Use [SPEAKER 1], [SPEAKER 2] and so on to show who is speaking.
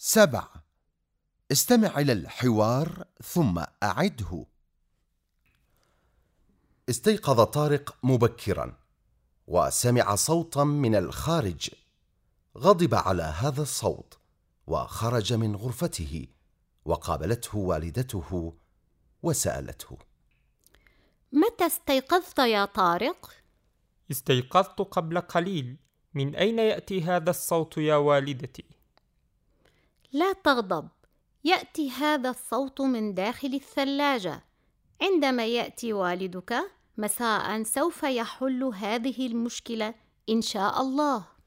[SPEAKER 1] سبع. استمع إلى الحوار ثم أعده. استيقظ طارق مبكرا وسمع صوتا من الخارج. غضب على هذا الصوت وخرج من غرفته وقابلته والدته وسألته.
[SPEAKER 2] متى استيقظت يا طارق؟
[SPEAKER 3] استيقظت قبل قليل. من أين يأتي هذا الصوت يا والدتي؟
[SPEAKER 2] لا تغضب. يأتي هذا الصوت من داخل الثلاجة. عندما يأتي والدك مساء سوف يحل هذه المشكلة إن شاء الله.